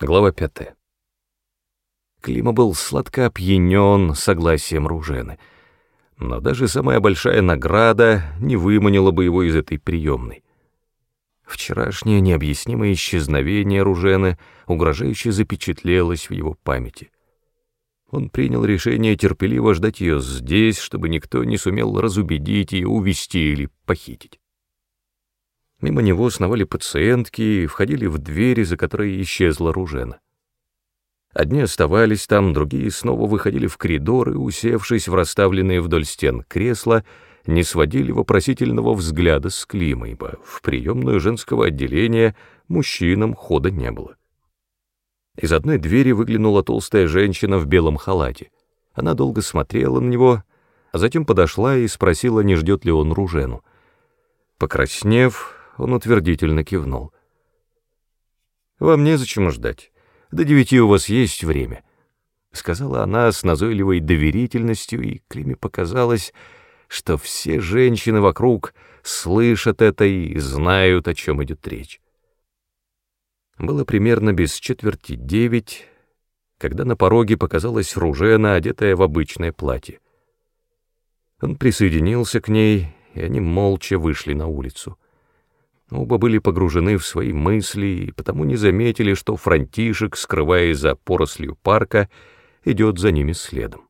Глава пятая. Клима был сладко опьянен согласием Ружены, но даже самая большая награда не выманила бы его из этой приемной. Вчерашнее необъяснимое исчезновение Ружены угрожающе запечатлелось в его памяти. Он принял решение терпеливо ждать ее здесь, чтобы никто не сумел разубедить ее, увести или похитить. Мимо него сновали пациентки и входили в двери, за которой исчезла Ружена. Одни оставались там, другие снова выходили в коридор и, усевшись в расставленные вдоль стен кресла, не сводили вопросительного взгляда с Клима, ибо в приемную женского отделения мужчинам хода не было. Из одной двери выглянула толстая женщина в белом халате. Она долго смотрела на него, а затем подошла и спросила, не ждет ли он Ружену. Покраснев, он утвердительно кивнул. «Вам незачем ждать. До девяти у вас есть время», — сказала она с назойливой доверительностью, и Климе показалось, что все женщины вокруг слышат это и знают, о чем идет речь. Было примерно без четверти девять, когда на пороге показалась Ружена, одетая в обычное платье. Он присоединился к ней, и они молча вышли на улицу. Оба были погружены в свои мысли и потому не заметили, что Франтишек, скрываясь за порослью парка, идет за ними следом.